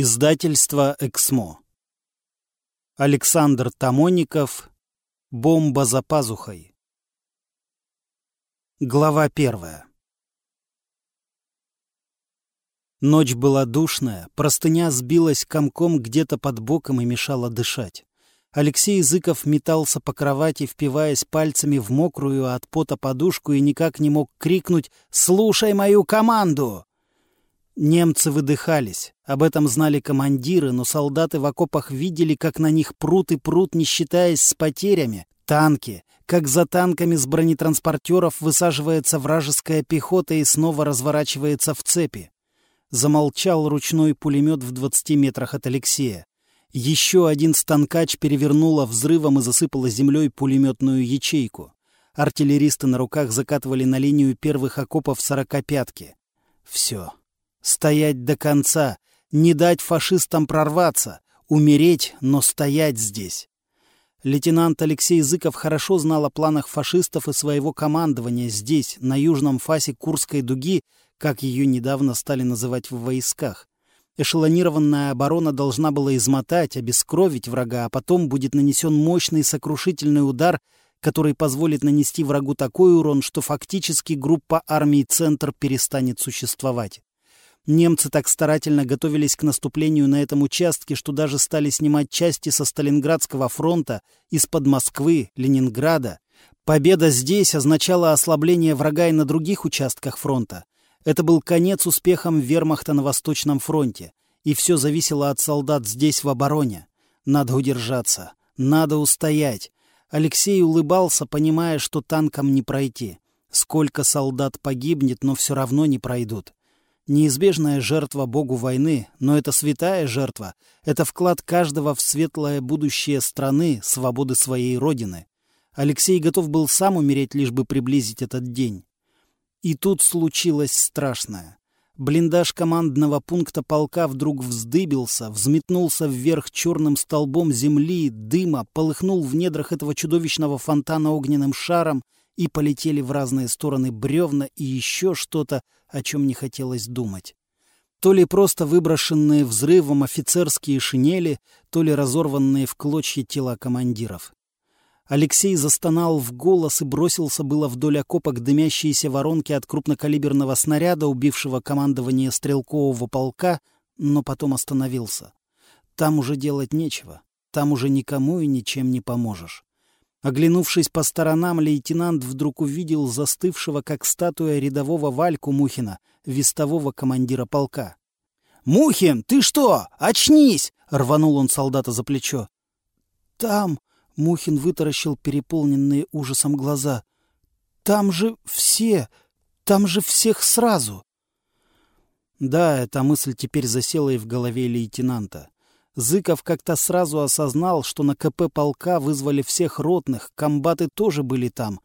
Издательство «Эксмо». Александр Тамоников. Бомба за пазухой. Глава первая. Ночь была душная, простыня сбилась комком где-то под боком и мешала дышать. Алексей Языков метался по кровати, впиваясь пальцами в мокрую от пота подушку и никак не мог крикнуть «Слушай мою команду!». Немцы выдыхались. Об этом знали командиры, но солдаты в окопах видели, как на них прут и прут, не считаясь с потерями. Танки. Как за танками с бронетранспортеров высаживается вражеская пехота и снова разворачивается в цепи. Замолчал ручной пулемет в 20 метрах от Алексея. Еще один станкач перевернула взрывом и засыпала землей пулеметную ячейку. Артиллеристы на руках закатывали на линию первых окопов сорокопятки. Все. Стоять до конца, не дать фашистам прорваться, умереть, но стоять здесь. Лейтенант Алексей Зыков хорошо знал о планах фашистов и своего командования здесь, на южном фасе Курской дуги, как ее недавно стали называть в войсках. Эшелонированная оборона должна была измотать, обескровить врага, а потом будет нанесен мощный сокрушительный удар, который позволит нанести врагу такой урон, что фактически группа армий «Центр» перестанет существовать. Немцы так старательно готовились к наступлению на этом участке, что даже стали снимать части со Сталинградского фронта, из-под Москвы, Ленинграда. Победа здесь означала ослабление врага и на других участках фронта. Это был конец успехам вермахта на Восточном фронте. И все зависело от солдат здесь, в обороне. Надо удержаться. Надо устоять. Алексей улыбался, понимая, что танкам не пройти. Сколько солдат погибнет, но все равно не пройдут. Неизбежная жертва богу войны, но это святая жертва. Это вклад каждого в светлое будущее страны, свободы своей родины. Алексей готов был сам умереть, лишь бы приблизить этот день. И тут случилось страшное. Блиндаж командного пункта полка вдруг вздыбился, взметнулся вверх черным столбом земли, дыма, полыхнул в недрах этого чудовищного фонтана огненным шаром — и полетели в разные стороны бревна и еще что-то, о чем не хотелось думать. То ли просто выброшенные взрывом офицерские шинели, то ли разорванные в клочья тела командиров. Алексей застонал в голос и бросился было вдоль окопа к дымящейся воронке от крупнокалиберного снаряда, убившего командование стрелкового полка, но потом остановился. Там уже делать нечего. Там уже никому и ничем не поможешь. Оглянувшись по сторонам, лейтенант вдруг увидел застывшего, как статуя рядового Вальку Мухина, вестового командира полка. «Мухин, ты что? Очнись!» — рванул он солдата за плечо. «Там...» — Мухин вытаращил переполненные ужасом глаза. «Там же все... Там же всех сразу!» Да, эта мысль теперь засела и в голове лейтенанта. Зыков как-то сразу осознал, что на КП полка вызвали всех ротных, комбаты тоже были там.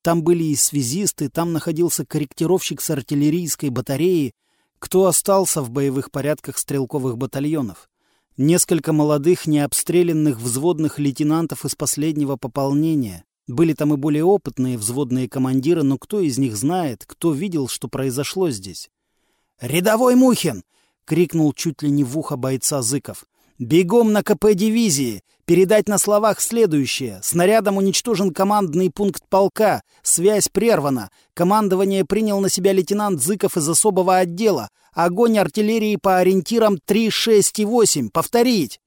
Там были и связисты, там находился корректировщик с артиллерийской батареи. Кто остался в боевых порядках стрелковых батальонов? Несколько молодых, необстрелянных взводных лейтенантов из последнего пополнения. Были там и более опытные взводные командиры, но кто из них знает, кто видел, что произошло здесь? «Рядовой Мухин!» — крикнул чуть ли не в ухо бойца Зыков. Бегом на КП дивизии. Передать на словах следующее. Снарядом уничтожен командный пункт полка. Связь прервана. Командование принял на себя лейтенант Зыков из особого отдела. Огонь артиллерии по ориентирам 3, 6 и 8. Повторить.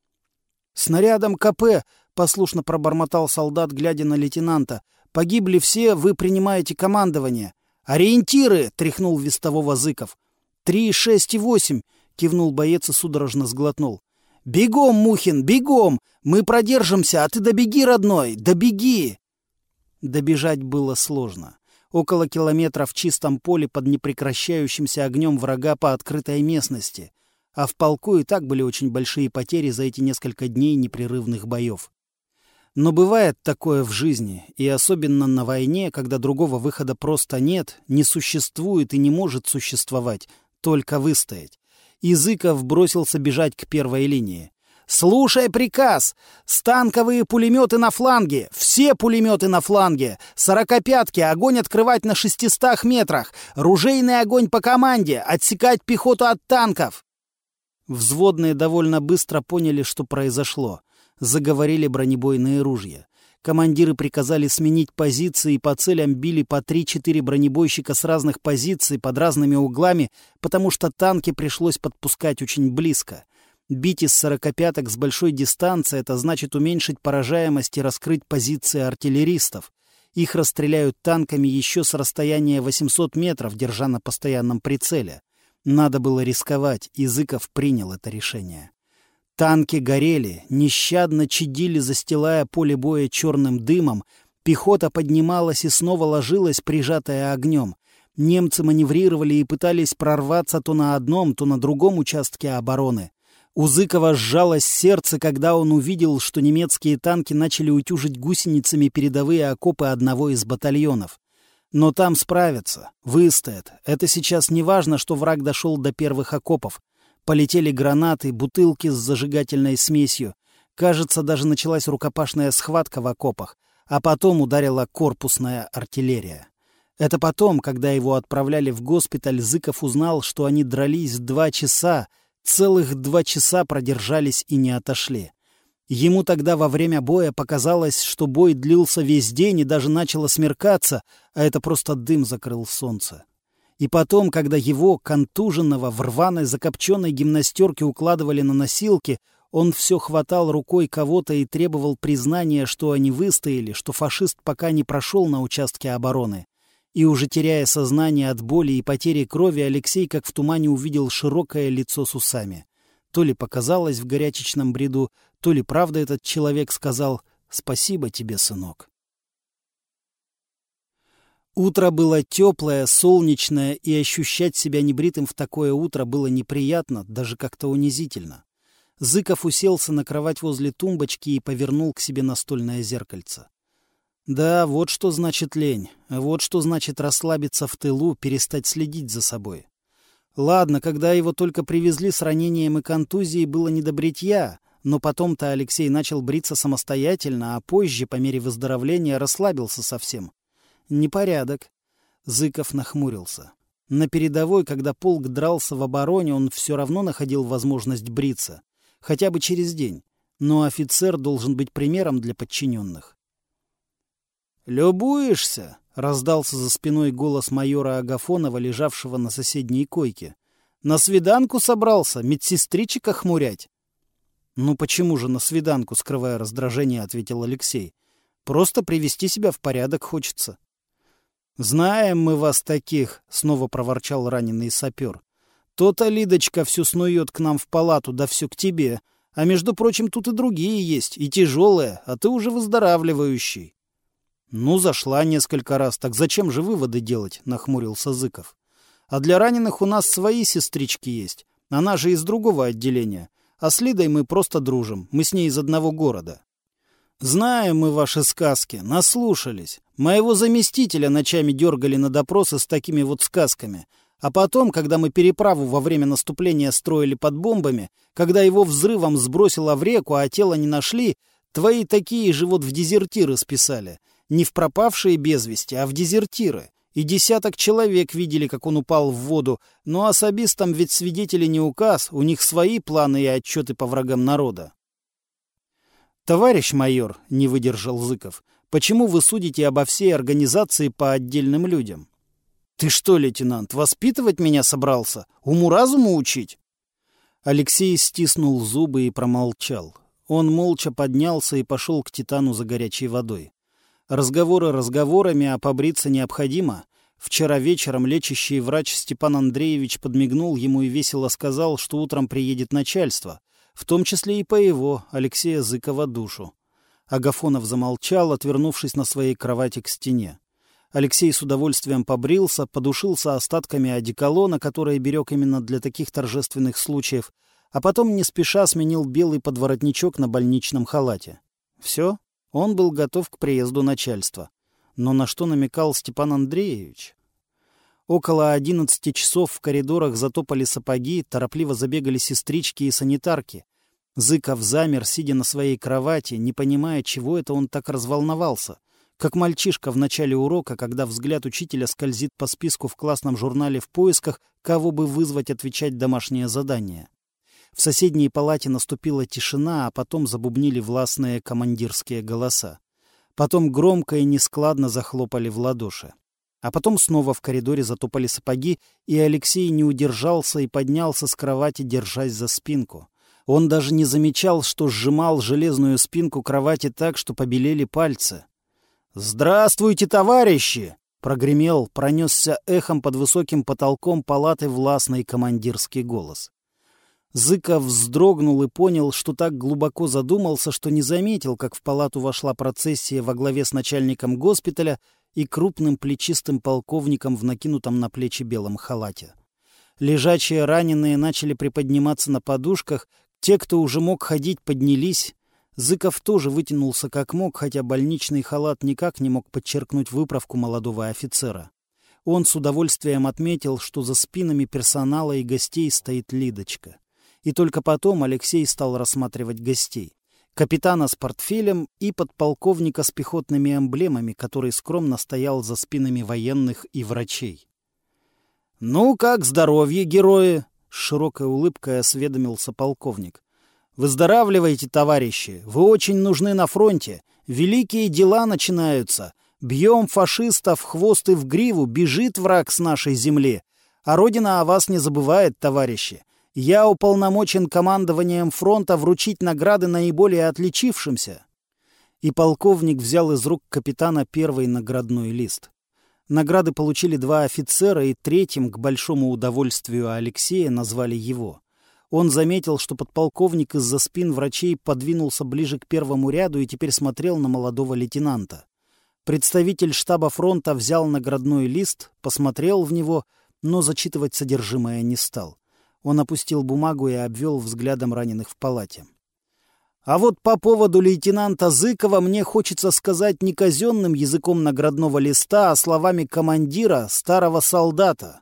Снарядом КП, послушно пробормотал солдат, глядя на лейтенанта. Погибли все, вы принимаете командование. Ориентиры, тряхнул вестового Зыков. Три, шесть и восемь, кивнул боец и судорожно сглотнул. «Бегом, Мухин, бегом! Мы продержимся, а ты добеги, родной, добеги!» Добежать было сложно. Около километра в чистом поле под непрекращающимся огнем врага по открытой местности. А в полку и так были очень большие потери за эти несколько дней непрерывных боев. Но бывает такое в жизни, и особенно на войне, когда другого выхода просто нет, не существует и не может существовать, только выстоять. Языков бросился бежать к первой линии. «Слушай приказ! Станковые пулеметы на фланге! Все пулеметы на фланге! Сорокопятки! Огонь открывать на шестистах метрах! Ружейный огонь по команде! Отсекать пехоту от танков!» Взводные довольно быстро поняли, что произошло. Заговорили бронебойные ружья. Командиры приказали сменить позиции и по целям били по 3-4 бронебойщика с разных позиций под разными углами, потому что танки пришлось подпускать очень близко. Бить из сорокопяток с большой дистанции — это значит уменьшить поражаемость и раскрыть позиции артиллеристов. Их расстреляют танками еще с расстояния 800 метров, держа на постоянном прицеле. Надо было рисковать, и Зыков принял это решение. Танки горели, нещадно чадили, застилая поле боя черным дымом. Пехота поднималась и снова ложилась, прижатая огнем. Немцы маневрировали и пытались прорваться то на одном, то на другом участке обороны. У Зыкова сжалось сердце, когда он увидел, что немецкие танки начали утюжить гусеницами передовые окопы одного из батальонов. Но там справятся, выстоят. Это сейчас не важно, что враг дошел до первых окопов. Полетели гранаты, бутылки с зажигательной смесью. Кажется, даже началась рукопашная схватка в окопах, а потом ударила корпусная артиллерия. Это потом, когда его отправляли в госпиталь, Зыков узнал, что они дрались два часа, целых два часа продержались и не отошли. Ему тогда во время боя показалось, что бой длился весь день и даже начало смеркаться, а это просто дым закрыл солнце. И потом, когда его, контуженного, в рваной закопченной гимнастерке укладывали на носилки, он все хватал рукой кого-то и требовал признания, что они выстояли, что фашист пока не прошел на участке обороны. И уже теряя сознание от боли и потери крови, Алексей как в тумане увидел широкое лицо с усами. То ли показалось в горячечном бреду, то ли правда этот человек сказал «Спасибо тебе, сынок». Утро было теплое, солнечное, и ощущать себя небритым в такое утро было неприятно, даже как-то унизительно. Зыков уселся на кровать возле тумбочки и повернул к себе настольное зеркальце. Да, вот что значит лень, вот что значит расслабиться в тылу, перестать следить за собой. Ладно, когда его только привезли с ранением и контузией, было не до бритья, но потом-то Алексей начал бриться самостоятельно, а позже, по мере выздоровления, расслабился совсем. Непорядок. Зыков нахмурился. На передовой, когда полк дрался в обороне, он все равно находил возможность бриться. Хотя бы через день. Но офицер должен быть примером для подчиненных. «Любуешься?» — раздался за спиной голос майора Агафонова, лежавшего на соседней койке. «На свиданку собрался? Медсестричек охмурять?» «Ну почему же на свиданку?» — скрывая раздражение, ответил Алексей. «Просто привести себя в порядок хочется». «Знаем мы вас таких», — снова проворчал раненый сапер. «То-то Лидочка всю снует к нам в палату, да все к тебе. А между прочим, тут и другие есть, и тяжелые, а ты уже выздоравливающий». «Ну, зашла несколько раз, так зачем же выводы делать?» — нахмурился Зыков. «А для раненых у нас свои сестрички есть. Она же из другого отделения. А с Лидой мы просто дружим, мы с ней из одного города». «Знаем мы ваши сказки, наслушались. Моего заместителя ночами дергали на допросы с такими вот сказками. А потом, когда мы переправу во время наступления строили под бомбами, когда его взрывом сбросило в реку, а тело не нашли, твои такие же вот в дезертиры списали. Не в пропавшие без вести, а в дезертиры. И десяток человек видели, как он упал в воду, но особистам ведь свидетели не указ, у них свои планы и отчеты по врагам народа. «Товарищ майор», — не выдержал Зыков, — «почему вы судите обо всей организации по отдельным людям?» «Ты что, лейтенант, воспитывать меня собрался? Уму-разуму учить?» Алексей стиснул зубы и промолчал. Он молча поднялся и пошел к Титану за горячей водой. Разговоры разговорами, а побриться необходимо. Вчера вечером лечащий врач Степан Андреевич подмигнул ему и весело сказал, что утром приедет начальство в том числе и по его, Алексея Зыкова, душу. Агафонов замолчал, отвернувшись на своей кровати к стене. Алексей с удовольствием побрился, подушился остатками одеколона, который берег именно для таких торжественных случаев, а потом не спеша сменил белый подворотничок на больничном халате. Все, он был готов к приезду начальства. Но на что намекал Степан Андреевич? Около одиннадцати часов в коридорах затопали сапоги, торопливо забегали сестрички и санитарки. Зыков замер, сидя на своей кровати, не понимая, чего это он так разволновался. Как мальчишка в начале урока, когда взгляд учителя скользит по списку в классном журнале в поисках, кого бы вызвать отвечать домашнее задание. В соседней палате наступила тишина, а потом забубнили властные командирские голоса. Потом громко и нескладно захлопали в ладоши. А потом снова в коридоре затопали сапоги, и Алексей не удержался и поднялся с кровати, держась за спинку. Он даже не замечал, что сжимал железную спинку кровати так, что побелели пальцы. «Здравствуйте, товарищи!» — прогремел, пронесся эхом под высоким потолком палаты властный командирский голос. Зыков вздрогнул и понял, что так глубоко задумался, что не заметил, как в палату вошла процессия во главе с начальником госпиталя и крупным плечистым полковником в накинутом на плечи белом халате. Лежачие раненые начали приподниматься на подушках, те, кто уже мог ходить, поднялись. Зыков тоже вытянулся как мог, хотя больничный халат никак не мог подчеркнуть выправку молодого офицера. Он с удовольствием отметил, что за спинами персонала и гостей стоит Лидочка и только потом Алексей стал рассматривать гостей. Капитана с портфелем и подполковника с пехотными эмблемами, который скромно стоял за спинами военных и врачей. «Ну, как здоровье, герои?» — с широкой улыбкой осведомился полковник. «Выздоравливайте, товарищи! Вы очень нужны на фронте! Великие дела начинаются! Бьем фашистов в хвост в гриву, бежит враг с нашей земли! А Родина о вас не забывает, товарищи! Я уполномочен командованием фронта вручить награды наиболее отличившимся. И полковник взял из рук капитана первый наградной лист. Награды получили два офицера, и третьим, к большому удовольствию Алексея, назвали его. Он заметил, что подполковник из-за спин врачей подвинулся ближе к первому ряду и теперь смотрел на молодого лейтенанта. Представитель штаба фронта взял наградной лист, посмотрел в него, но зачитывать содержимое не стал. Он опустил бумагу и обвел взглядом раненых в палате. А вот по поводу лейтенанта Зыкова мне хочется сказать не казенным языком наградного листа, а словами командира, старого солдата.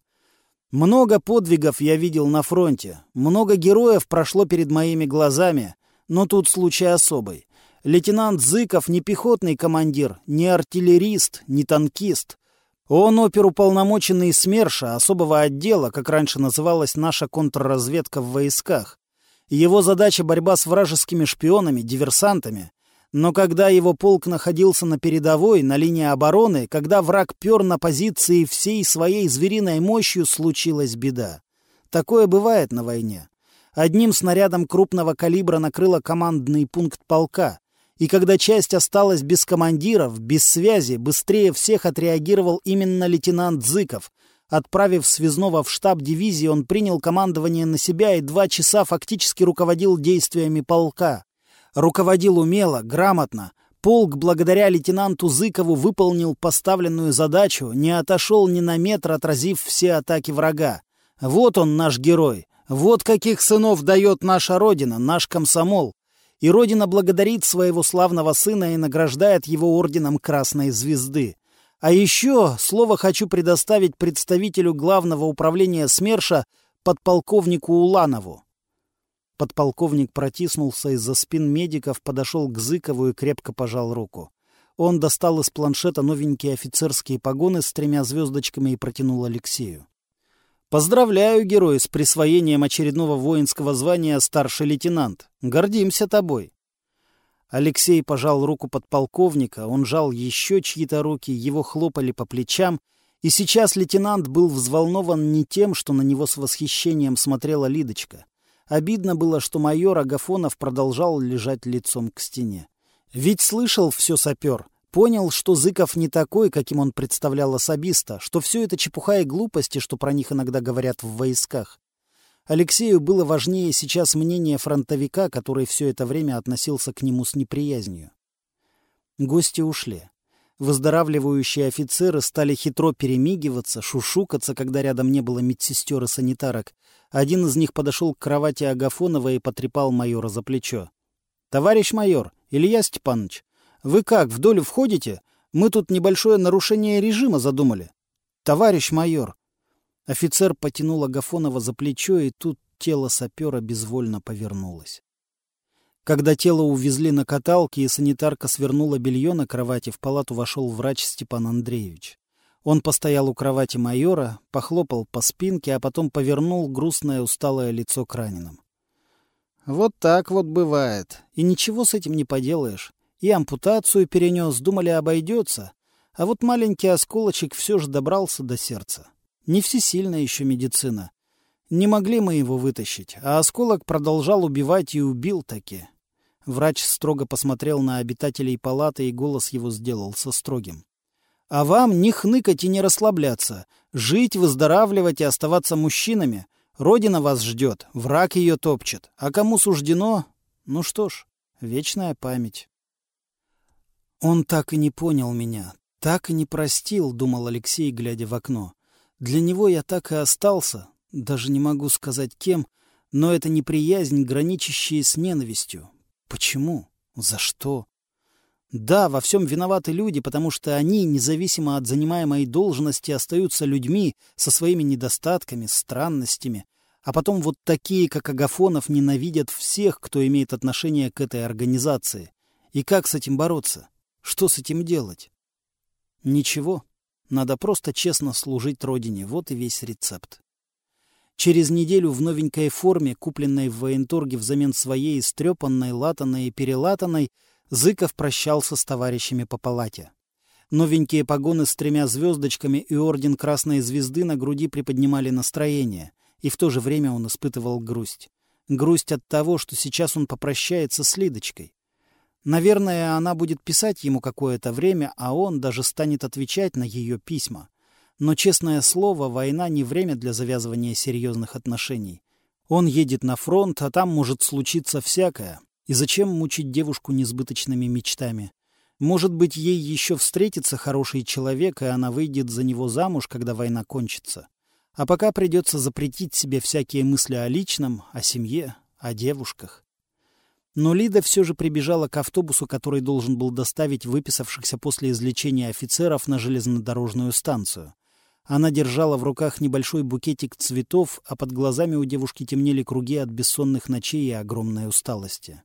Много подвигов я видел на фронте, много героев прошло перед моими глазами, но тут случай особый. Лейтенант Зыков не пехотный командир, не артиллерист, не танкист. Он оперуполномоченный СМЕРШа, особого отдела, как раньше называлась наша контрразведка в войсках. Его задача — борьба с вражескими шпионами, диверсантами. Но когда его полк находился на передовой, на линии обороны, когда враг пер на позиции всей своей звериной мощью, случилась беда. Такое бывает на войне. Одним снарядом крупного калибра накрыло командный пункт полка. И когда часть осталась без командиров, без связи, быстрее всех отреагировал именно лейтенант Зыков. Отправив связного в штаб дивизии, он принял командование на себя и два часа фактически руководил действиями полка. Руководил умело, грамотно. Полк, благодаря лейтенанту Зыкову, выполнил поставленную задачу, не отошел ни на метр, отразив все атаки врага. Вот он, наш герой. Вот каких сынов дает наша Родина, наш комсомол и Родина благодарит своего славного сына и награждает его орденом Красной Звезды. А еще слово хочу предоставить представителю главного управления СМЕРШа, подполковнику Уланову. Подполковник протиснулся из-за спин медиков, подошел к Зыкову и крепко пожал руку. Он достал из планшета новенькие офицерские погоны с тремя звездочками и протянул Алексею. Поздравляю, герой, с присвоением очередного воинского звания старший лейтенант. Гордимся тобой. Алексей пожал руку подполковника, он жал еще чьи-то руки, его хлопали по плечам, и сейчас лейтенант был взволнован не тем, что на него с восхищением смотрела Лидочка. Обидно было, что майор Агафонов продолжал лежать лицом к стене. Ведь слышал все сапер, Понял, что Зыков не такой, каким он представлял особиста, что все это чепуха и глупости, что про них иногда говорят в войсках. Алексею было важнее сейчас мнение фронтовика, который все это время относился к нему с неприязнью. Гости ушли. Выздоравливающие офицеры стали хитро перемигиваться, шушукаться, когда рядом не было медсестер и санитарок. Один из них подошел к кровати Агафонова и потрепал майора за плечо. — Товарищ майор, Илья Степанович, вы как, в долю входите? Мы тут небольшое нарушение режима задумали. Товарищ майор. Офицер потянул Агафонова за плечо, и тут тело сапера безвольно повернулось. Когда тело увезли на каталке и санитарка свернула белье на кровати, в палату вошел врач Степан Андреевич. Он постоял у кровати майора, похлопал по спинке, а потом повернул грустное усталое лицо к раненым. Вот так вот бывает. И ничего с этим не поделаешь. И ампутацию перенес, думали, обойдется. А вот маленький осколочек все же добрался до сердца. Не всесильная еще медицина. Не могли мы его вытащить, а осколок продолжал убивать и убил таки. Врач строго посмотрел на обитателей палаты, и голос его сделался строгим. «А вам не хныкать и не расслабляться. Жить, выздоравливать и оставаться мужчинами. Родина вас ждет, враг ее топчет. А кому суждено? Ну что ж, вечная память». Он так и не понял меня, так и не простил, думал Алексей, глядя в окно. Для него я так и остался, даже не могу сказать кем, но это неприязнь, граничащая с ненавистью. Почему? За что? Да, во всем виноваты люди, потому что они, независимо от занимаемой должности, остаются людьми со своими недостатками, странностями. А потом вот такие, как Агафонов, ненавидят всех, кто имеет отношение к этой организации. И как с этим бороться? Что с этим делать? Ничего. Надо просто честно служить Родине. Вот и весь рецепт. Через неделю в новенькой форме, купленной в военторге взамен своей истрепанной, латанной и перелатанной, Зыков прощался с товарищами по палате. Новенькие погоны с тремя звездочками и орден Красной Звезды на груди приподнимали настроение, и в то же время он испытывал грусть. Грусть от того, что сейчас он попрощается с Лидочкой. Наверное, она будет писать ему какое-то время, а он даже станет отвечать на ее письма. Но, честное слово, война не время для завязывания серьезных отношений. Он едет на фронт, а там может случиться всякое. И зачем мучить девушку несбыточными мечтами? Может быть, ей еще встретится хороший человек, и она выйдет за него замуж, когда война кончится. А пока придется запретить себе всякие мысли о личном, о семье, о девушках. Но Лида все же прибежала к автобусу, который должен был доставить выписавшихся после излечения офицеров на железнодорожную станцию. Она держала в руках небольшой букетик цветов, а под глазами у девушки темнели круги от бессонных ночей и огромной усталости.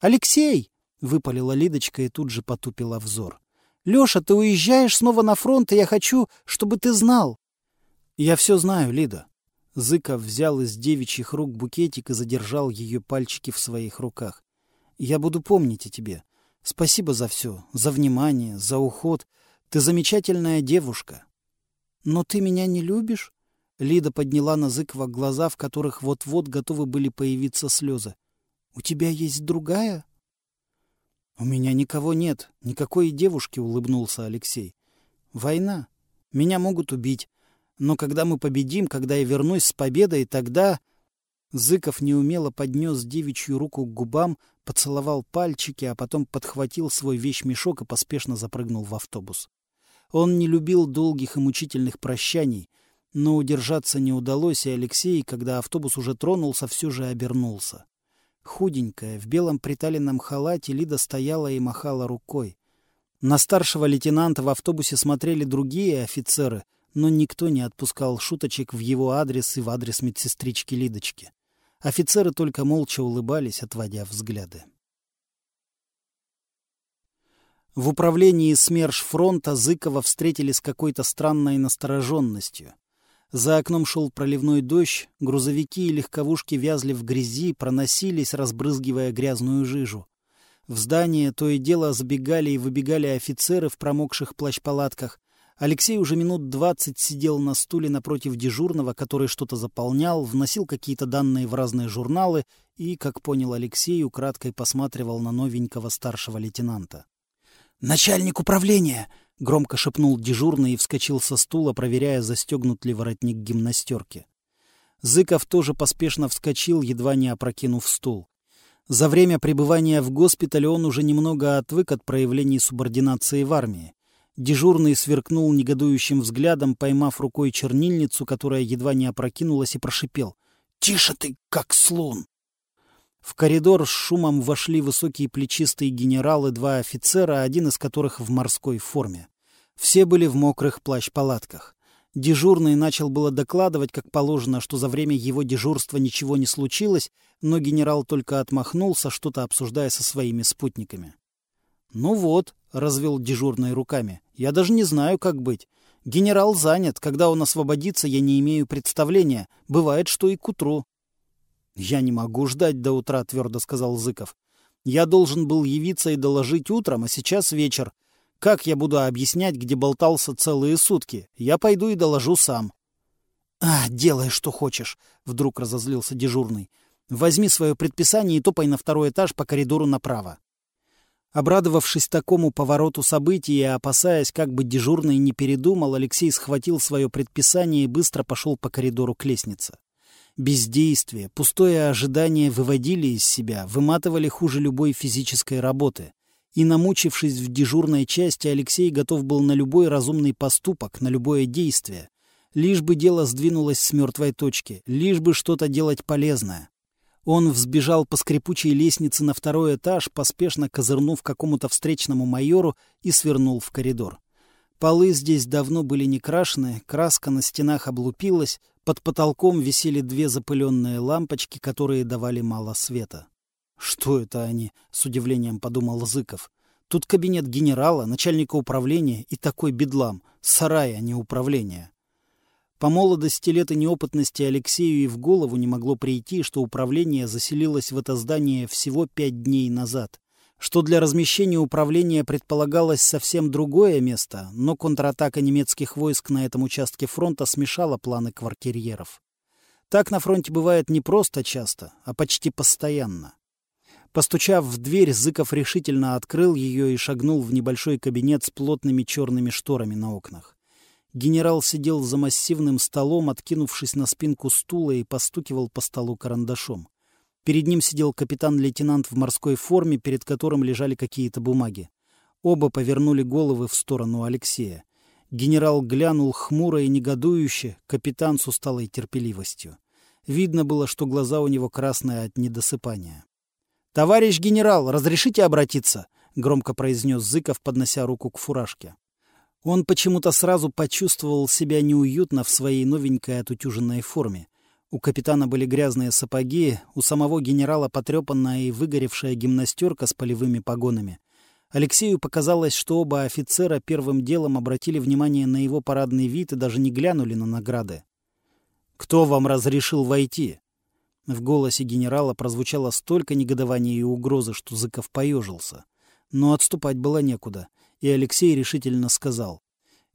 «Алексей!» — выпалила Лидочка и тут же потупила взор. «Леша, ты уезжаешь снова на фронт, и я хочу, чтобы ты знал!» «Я все знаю, Лида». Зыков взял из девичьих рук букетик и задержал ее пальчики в своих руках. «Я буду помнить о тебе. Спасибо за все, за внимание, за уход. Ты замечательная девушка. «Но ты меня не любишь?» Лида подняла на Зыкова глаза, в которых вот-вот готовы были появиться слезы. «У тебя есть другая?» «У меня никого нет, никакой девушки», — улыбнулся Алексей. «Война. Меня могут убить. Но когда мы победим, когда я вернусь с победой, тогда...» Зыков неумело поднес девичью руку к губам, поцеловал пальчики, а потом подхватил свой вещмешок и поспешно запрыгнул в автобус. Он не любил долгих и мучительных прощаний, но удержаться не удалось, и Алексей, когда автобус уже тронулся, все же обернулся. Худенькая, в белом приталенном халате, Лида стояла и махала рукой. На старшего лейтенанта в автобусе смотрели другие офицеры, но никто не отпускал шуточек в его адрес и в адрес медсестрички Лидочки. Офицеры только молча улыбались, отводя взгляды. В управлении СМЕРШ фронта Зыкова встретили с какой-то странной настороженностью. За окном шел проливной дождь, грузовики и легковушки вязли в грязи, проносились, разбрызгивая грязную жижу. В здание то и дело забегали и выбегали офицеры в промокших плащ-палатках. Алексей уже минут двадцать сидел на стуле напротив дежурного, который что-то заполнял, вносил какие-то данные в разные журналы и, как понял Алексей, украдкой посматривал на новенького старшего лейтенанта. «Начальник управления!» — громко шепнул дежурный и вскочил со стула, проверяя, застегнут ли воротник гимнастерки. Зыков тоже поспешно вскочил, едва не опрокинув стул. За время пребывания в госпитале он уже немного отвык от проявлений субординации в армии. Дежурный сверкнул негодующим взглядом, поймав рукой чернильницу, которая едва не опрокинулась, и прошипел. «Тише ты, как слон!» В коридор с шумом вошли высокие плечистые генералы, два офицера, один из которых в морской форме. Все были в мокрых плащ-палатках. Дежурный начал было докладывать, как положено, что за время его дежурства ничего не случилось, но генерал только отмахнулся, что-то обсуждая со своими спутниками. «Ну вот», — развел дежурный руками, — «я даже не знаю, как быть. Генерал занят, когда он освободится, я не имею представления. Бывает, что и к утру». «Я не могу ждать до утра», — твердо сказал Зыков. «Я должен был явиться и доложить утром, а сейчас вечер. Как я буду объяснять, где болтался целые сутки? Я пойду и доложу сам». «А, делай, что хочешь», — вдруг разозлился дежурный. «Возьми свое предписание и топай на второй этаж по коридору направо». Обрадовавшись такому повороту событий и опасаясь, как бы дежурный не передумал, Алексей схватил свое предписание и быстро пошел по коридору к лестнице. Бездействие, пустое ожидание выводили из себя, выматывали хуже любой физической работы. И, намучившись в дежурной части, Алексей готов был на любой разумный поступок, на любое действие. Лишь бы дело сдвинулось с мертвой точки, лишь бы что-то делать полезное. Он взбежал по скрипучей лестнице на второй этаж, поспешно козырнув какому-то встречному майору и свернул в коридор. Полы здесь давно были не крашены, краска на стенах облупилась, под потолком висели две запыленные лампочки, которые давали мало света. «Что это они?» — с удивлением подумал Зыков. «Тут кабинет генерала, начальника управления и такой бедлам. Сарай, а не управление». По молодости лет и неопытности Алексею и в голову не могло прийти, что управление заселилось в это здание всего пять дней назад, что для размещения управления предполагалось совсем другое место, но контратака немецких войск на этом участке фронта смешала планы квартирьеров. Так на фронте бывает не просто часто, а почти постоянно. Постучав в дверь, Зыков решительно открыл ее и шагнул в небольшой кабинет с плотными черными шторами на окнах. Генерал сидел за массивным столом, откинувшись на спинку стула и постукивал по столу карандашом. Перед ним сидел капитан-лейтенант в морской форме, перед которым лежали какие-то бумаги. Оба повернули головы в сторону Алексея. Генерал глянул хмуро и негодующе, капитан с усталой терпеливостью. Видно было, что глаза у него красные от недосыпания. «Товарищ генерал, разрешите обратиться?» — громко произнес Зыков, поднося руку к фуражке. Он почему-то сразу почувствовал себя неуютно в своей новенькой отутюженной форме. У капитана были грязные сапоги, у самого генерала потрепанная и выгоревшая гимнастерка с полевыми погонами. Алексею показалось, что оба офицера первым делом обратили внимание на его парадный вид и даже не глянули на награды. «Кто вам разрешил войти?» В голосе генерала прозвучало столько негодования и угрозы, что Зыков поежился. Но отступать было некуда — и Алексей решительно сказал.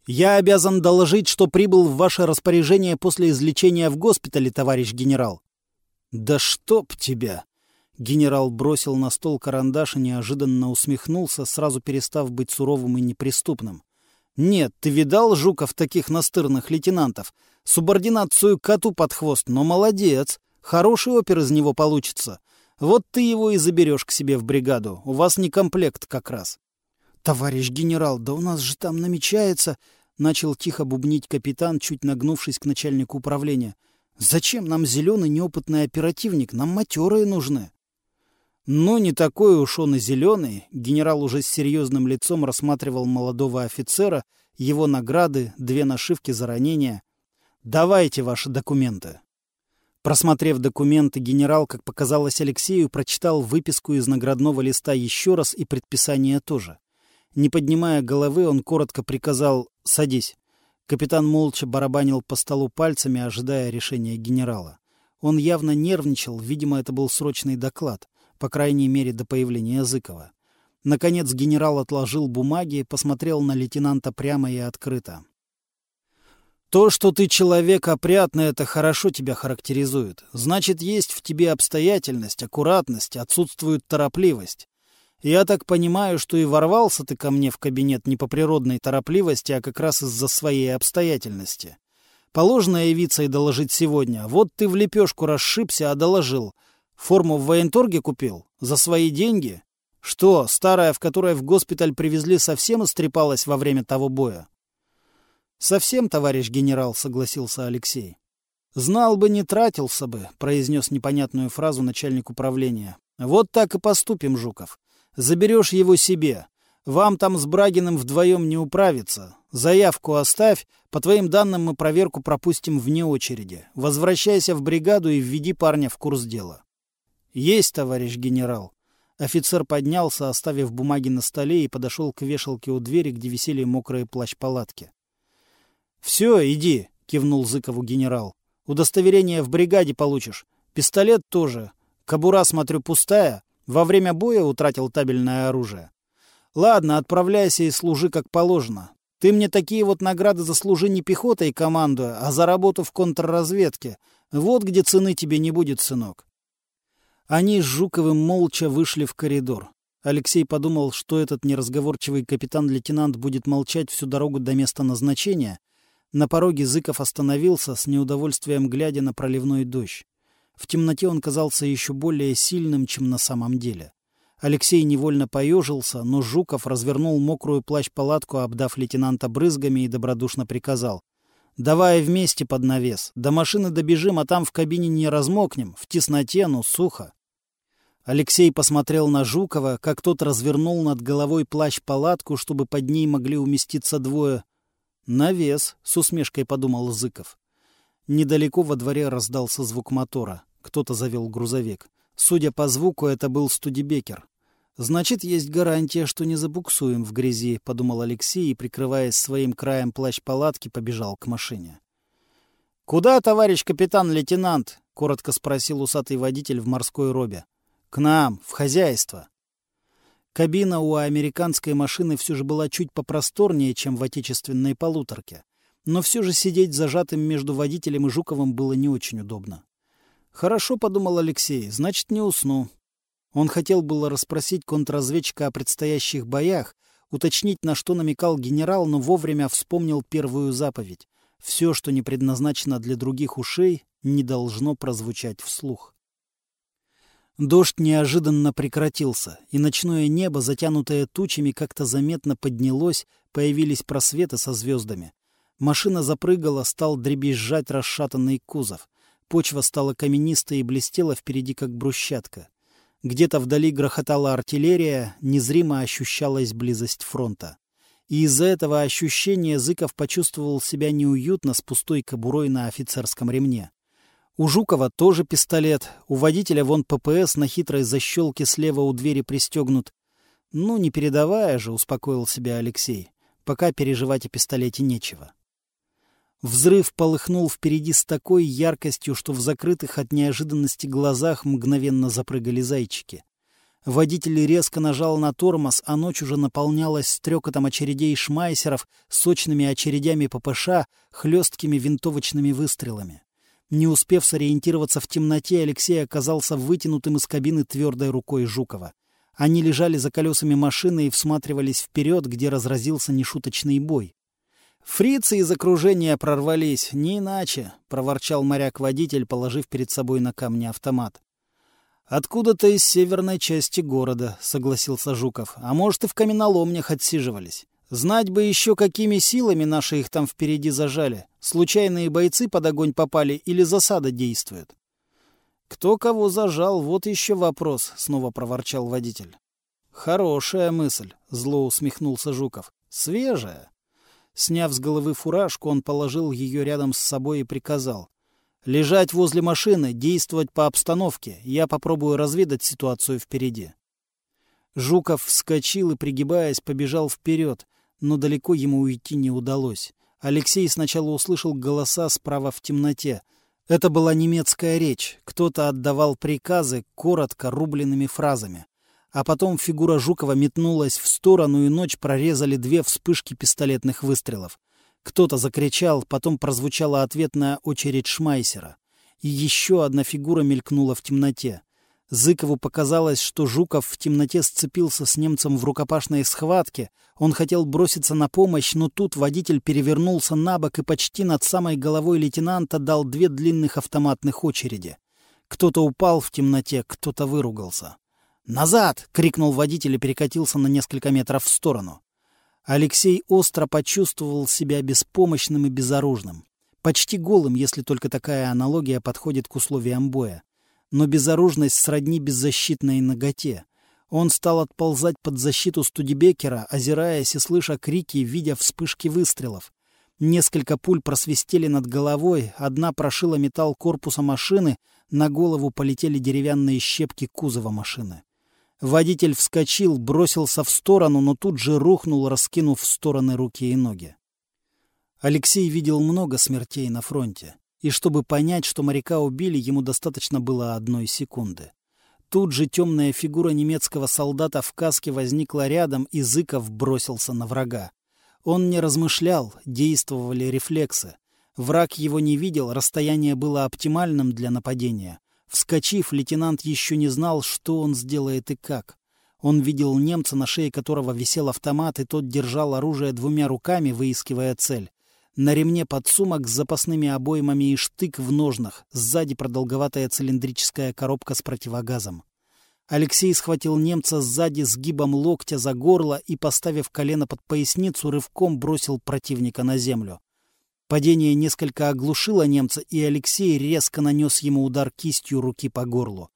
«Я обязан доложить, что прибыл в ваше распоряжение после излечения в госпитале, товарищ генерал». «Да чтоб тебя!» Генерал бросил на стол карандаш и неожиданно усмехнулся, сразу перестав быть суровым и неприступным. «Нет, ты видал, Жуков, таких настырных лейтенантов? Субординацию коту под хвост, но молодец. Хороший опер из него получится. Вот ты его и заберешь к себе в бригаду. У вас не комплект как раз». «Товарищ генерал, да у нас же там намечается...» — начал тихо бубнить капитан, чуть нагнувшись к начальнику управления. «Зачем нам зеленый неопытный оперативник? Нам матерые нужны». «Ну, не такой уж он и зеленый». Генерал уже с серьезным лицом рассматривал молодого офицера, его награды, две нашивки за ранения. «Давайте ваши документы». Просмотрев документы, генерал, как показалось Алексею, прочитал выписку из наградного листа еще раз и предписание тоже. Не поднимая головы, он коротко приказал «садись». Капитан молча барабанил по столу пальцами, ожидая решения генерала. Он явно нервничал, видимо, это был срочный доклад, по крайней мере, до появления Языкова. Наконец генерал отложил бумаги и посмотрел на лейтенанта прямо и открыто. «То, что ты человек опрятный, это хорошо тебя характеризует. Значит, есть в тебе обстоятельность, аккуратность, отсутствует торопливость. Я так понимаю, что и ворвался ты ко мне в кабинет не по природной торопливости, а как раз из-за своей обстоятельности. Положено явиться и доложить сегодня. Вот ты в лепешку расшибся, а доложил. Форму в военторге купил? За свои деньги? Что, старая, в которой в госпиталь привезли, совсем истрепалась во время того боя? Совсем, товарищ генерал, согласился Алексей. Знал бы, не тратился бы, произнес непонятную фразу начальник управления. Вот так и поступим, Жуков. Заберешь его себе. Вам там с Брагиным вдвоем не управиться. Заявку оставь. По твоим данным мы проверку пропустим вне очереди. Возвращайся в бригаду и введи парня в курс дела. Есть, товарищ генерал. Офицер поднялся, оставив бумаги на столе, и подошел к вешалке у двери, где висели мокрые плащ-палатки. — Все, иди, — кивнул Зыкову генерал. — Удостоверение в бригаде получишь. Пистолет тоже. Кобура, смотрю, пустая. Во время боя утратил табельное оружие. Ладно, отправляйся и служи как положено. Ты мне такие вот награды заслужи не пехотой командуя, а за работу в контрразведке. Вот где цены тебе не будет, сынок. Они с Жуковым молча вышли в коридор. Алексей подумал, что этот неразговорчивый капитан-лейтенант будет молчать всю дорогу до места назначения. На пороге Зыков остановился, с неудовольствием глядя на проливной дождь. В темноте он казался еще более сильным, чем на самом деле. Алексей невольно поежился, но Жуков развернул мокрую плащ-палатку, обдав лейтенанта брызгами и добродушно приказал. «Давай вместе под навес. До машины добежим, а там в кабине не размокнем. В тесноте, ну, сухо». Алексей посмотрел на Жукова, как тот развернул над головой плащ-палатку, чтобы под ней могли уместиться двое. «Навес», — с усмешкой подумал Зыков. Недалеко во дворе раздался звук мотора. Кто-то завел грузовик. Судя по звуку, это был Студебекер. «Значит, есть гарантия, что не забуксуем в грязи», — подумал Алексей и, прикрываясь своим краем плащ-палатки, побежал к машине. «Куда, товарищ капитан-лейтенант?» — коротко спросил усатый водитель в морской робе. К нам, в хозяйство. Кабина у американской машины все же была чуть попросторнее, чем в отечественной полуторке. Но все же сидеть зажатым между водителем и Жуковым было не очень удобно. «Хорошо», — подумал Алексей, — «значит, не усну». Он хотел было расспросить контрразведчика о предстоящих боях, уточнить, на что намекал генерал, но вовремя вспомнил первую заповедь. Все, что не предназначено для других ушей, не должно прозвучать вслух. Дождь неожиданно прекратился, и ночное небо, затянутое тучами, как-то заметно поднялось, появились просветы со звездами. Машина запрыгала, стал дребезжать расшатанный кузов. Почва стала каменистой и блестела впереди, как брусчатка. Где-то вдали грохотала артиллерия, незримо ощущалась близость фронта. И из-за этого ощущения Зыков почувствовал себя неуютно с пустой кобурой на офицерском ремне. У Жукова тоже пистолет, у водителя вон ППС на хитрой защелке слева у двери пристегнут. Ну, не передавая же, успокоил себя Алексей. Пока переживать о пистолете нечего. Взрыв полыхнул впереди с такой яркостью, что в закрытых от неожиданности глазах мгновенно запрыгали зайчики. Водитель резко нажал на тормоз, а ночь уже наполнялась стрекотом очередей шмайсеров, сочными очередями ППШ, хлесткими винтовочными выстрелами. Не успев сориентироваться в темноте, Алексей оказался вытянутым из кабины твердой рукой Жукова. Они лежали за колесами машины и всматривались вперед, где разразился нешуточный бой. «Фрицы из окружения прорвались, не иначе», — проворчал моряк-водитель, положив перед собой на камни автомат. «Откуда-то из северной части города», — согласился Жуков. «А может, и в каменоломнях отсиживались. Знать бы еще, какими силами наши их там впереди зажали. Случайные бойцы под огонь попали или засада действует? Кто кого зажал, вот еще вопрос, снова проворчал водитель. Хорошая мысль, зло усмехнулся Жуков. Свежая. Сняв с головы фуражку, он положил ее рядом с собой и приказал. «Лежать возле машины, действовать по обстановке. Я попробую разведать ситуацию впереди». Жуков вскочил и, пригибаясь, побежал вперед но далеко ему уйти не удалось. Алексей сначала услышал голоса справа в темноте. Это была немецкая речь. Кто-то отдавал приказы коротко рубленными фразами. А потом фигура Жукова метнулась в сторону, и ночь прорезали две вспышки пистолетных выстрелов. Кто-то закричал, потом прозвучала ответная очередь Шмайсера. И еще одна фигура мелькнула в темноте. Зыкову показалось, что Жуков в темноте сцепился с немцем в рукопашной схватке. Он хотел броситься на помощь, но тут водитель перевернулся на бок и почти над самой головой лейтенанта дал две длинных автоматных очереди. Кто-то упал в темноте, кто-то выругался. «Назад!» — крикнул водитель и перекатился на несколько метров в сторону. Алексей остро почувствовал себя беспомощным и безоружным. Почти голым, если только такая аналогия подходит к условиям боя но безоружность сродни беззащитной ноготе. Он стал отползать под защиту Студебекера, озираясь и слыша крики, видя вспышки выстрелов. Несколько пуль просвистели над головой, одна прошила металл корпуса машины, на голову полетели деревянные щепки кузова машины. Водитель вскочил, бросился в сторону, но тут же рухнул, раскинув в стороны руки и ноги. Алексей видел много смертей на фронте и чтобы понять, что моряка убили, ему достаточно было одной секунды. Тут же темная фигура немецкого солдата в каске возникла рядом, и Зыков бросился на врага. Он не размышлял, действовали рефлексы. Враг его не видел, расстояние было оптимальным для нападения. Вскочив, лейтенант еще не знал, что он сделает и как. Он видел немца, на шее которого висел автомат, и тот держал оружие двумя руками, выискивая цель. На ремне подсумок с запасными обоймами и штык в ножнах, сзади продолговатая цилиндрическая коробка с противогазом. Алексей схватил немца сзади сгибом локтя за горло и, поставив колено под поясницу, рывком бросил противника на землю. Падение несколько оглушило немца, и Алексей резко нанес ему удар кистью руки по горлу.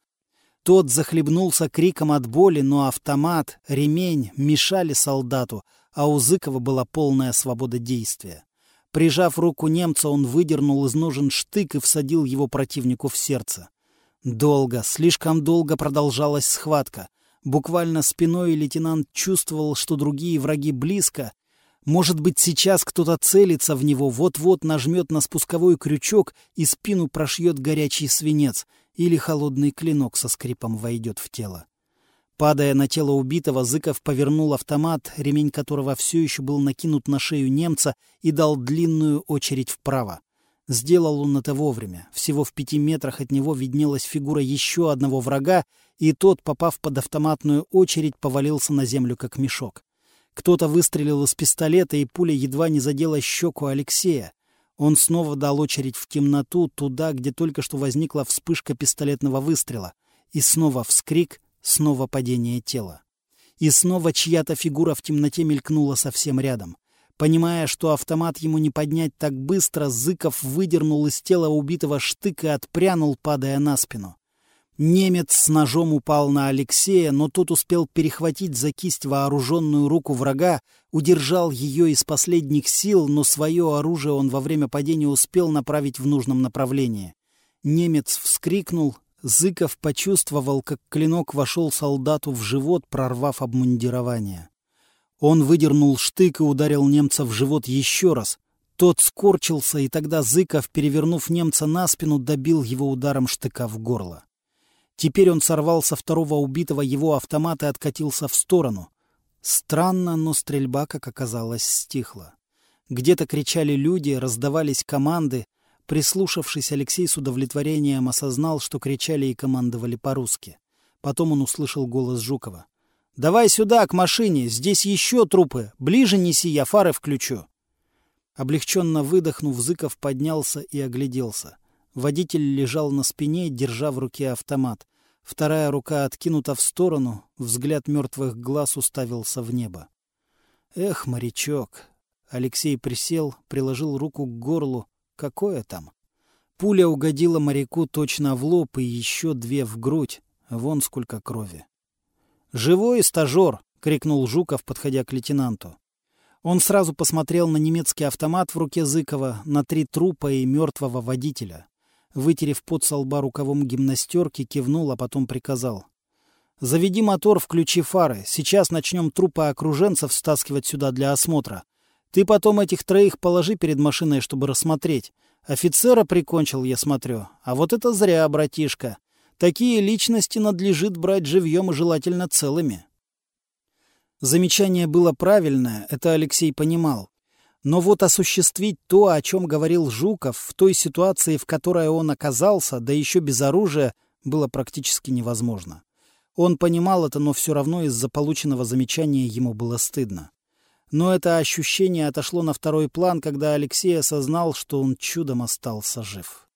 Тот захлебнулся криком от боли, но автомат, ремень мешали солдату, а у Зыкова была полная свобода действия. Прижав руку немца, он выдернул из ножен штык и всадил его противнику в сердце. Долго, слишком долго продолжалась схватка. Буквально спиной лейтенант чувствовал, что другие враги близко. Может быть, сейчас кто-то целится в него, вот-вот нажмет на спусковой крючок и спину прошьет горячий свинец, или холодный клинок со скрипом войдет в тело. Падая на тело убитого, Зыков повернул автомат, ремень которого все еще был накинут на шею немца, и дал длинную очередь вправо. Сделал он это вовремя. Всего в пяти метрах от него виднелась фигура еще одного врага, и тот, попав под автоматную очередь, повалился на землю, как мешок. Кто-то выстрелил из пистолета, и пуля едва не задела щеку Алексея. Он снова дал очередь в темноту, туда, где только что возникла вспышка пистолетного выстрела. И снова вскрик — Снова падение тела. И снова чья-то фигура в темноте мелькнула совсем рядом. Понимая, что автомат ему не поднять так быстро, Зыков выдернул из тела убитого штык и отпрянул, падая на спину. Немец с ножом упал на Алексея, но тот успел перехватить за кисть вооруженную руку врага, удержал ее из последних сил, но свое оружие он во время падения успел направить в нужном направлении. Немец вскрикнул, Зыков почувствовал, как клинок вошел солдату в живот, прорвав обмундирование. Он выдернул штык и ударил немца в живот еще раз. Тот скорчился, и тогда Зыков, перевернув немца на спину, добил его ударом штыка в горло. Теперь он сорвал со второго убитого его автомат и откатился в сторону. Странно, но стрельба, как оказалось, стихла. Где-то кричали люди, раздавались команды, Прислушавшись, Алексей с удовлетворением осознал, что кричали и командовали по-русски. Потом он услышал голос Жукова. «Давай сюда, к машине! Здесь еще трупы! Ближе неси, я фары включу!» Облегченно выдохнув, Зыков поднялся и огляделся. Водитель лежал на спине, держа в руке автомат. Вторая рука откинута в сторону, взгляд мертвых глаз уставился в небо. «Эх, морячок!» Алексей присел, приложил руку к горлу, Какое там? Пуля угодила моряку точно в лоб и еще две в грудь. Вон сколько крови. «Живой стажер!» — крикнул Жуков, подходя к лейтенанту. Он сразу посмотрел на немецкий автомат в руке Зыкова, на три трупа и мертвого водителя. Вытерев пот со лба рукавом гимнастерки, кивнул, а потом приказал. «Заведи мотор, включи фары. Сейчас начнем трупы окруженцев стаскивать сюда для осмотра. Ты потом этих троих положи перед машиной, чтобы рассмотреть. Офицера прикончил, я смотрю. А вот это зря, братишка. Такие личности надлежит брать живьем и желательно целыми. Замечание было правильное, это Алексей понимал. Но вот осуществить то, о чем говорил Жуков, в той ситуации, в которой он оказался, да еще без оружия, было практически невозможно. Он понимал это, но все равно из-за полученного замечания ему было стыдно. Но это ощущение отошло на второй план, когда Алексей осознал, что он чудом остался жив.